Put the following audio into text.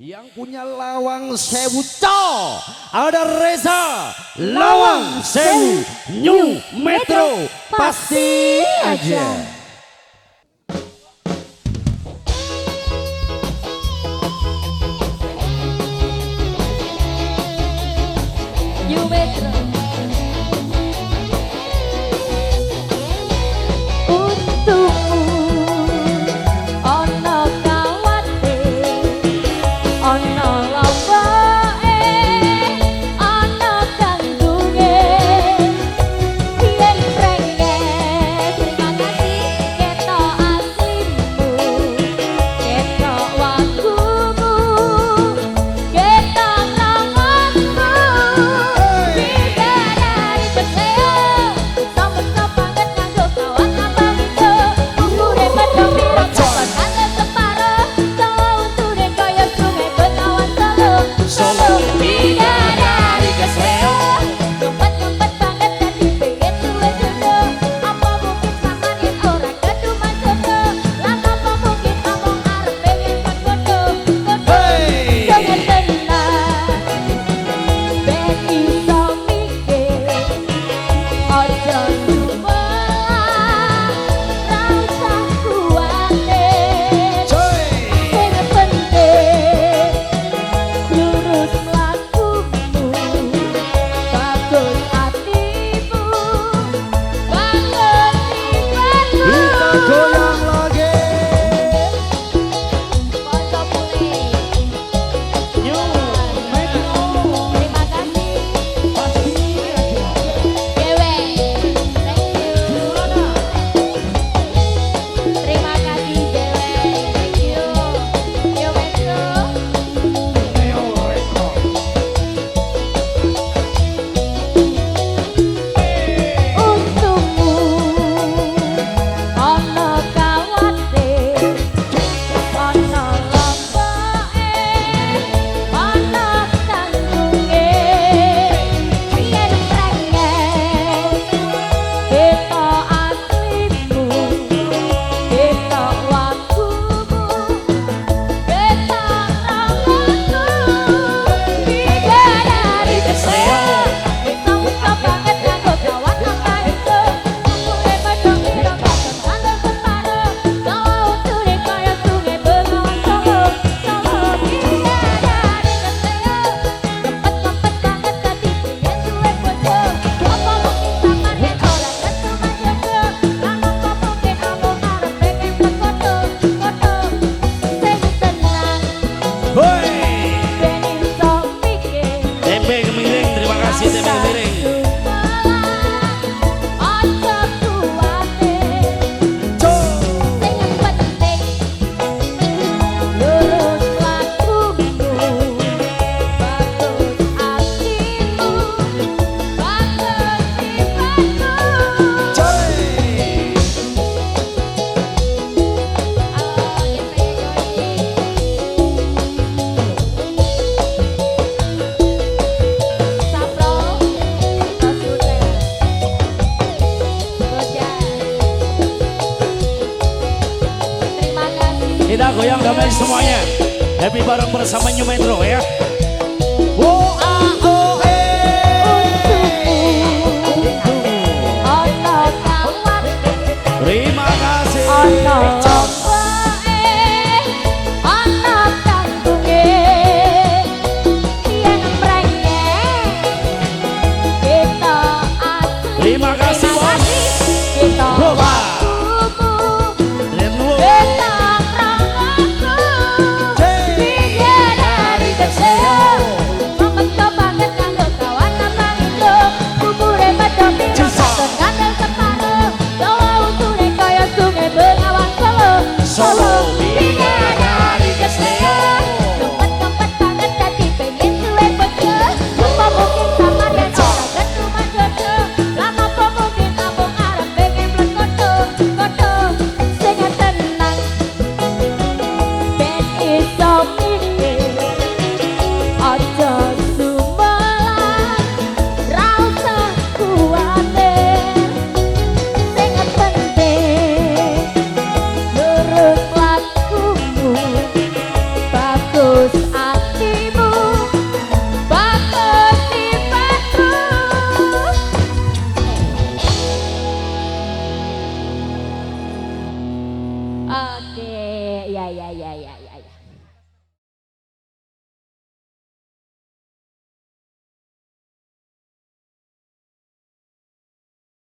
Yang punya lawang sewu co Ada Reza Lawang sewu New Metro. Pasti aja Kita goyang damai semuanya. Happy bareng bersama New Metro ya. Oh, Oke, ya ya ya ya ya.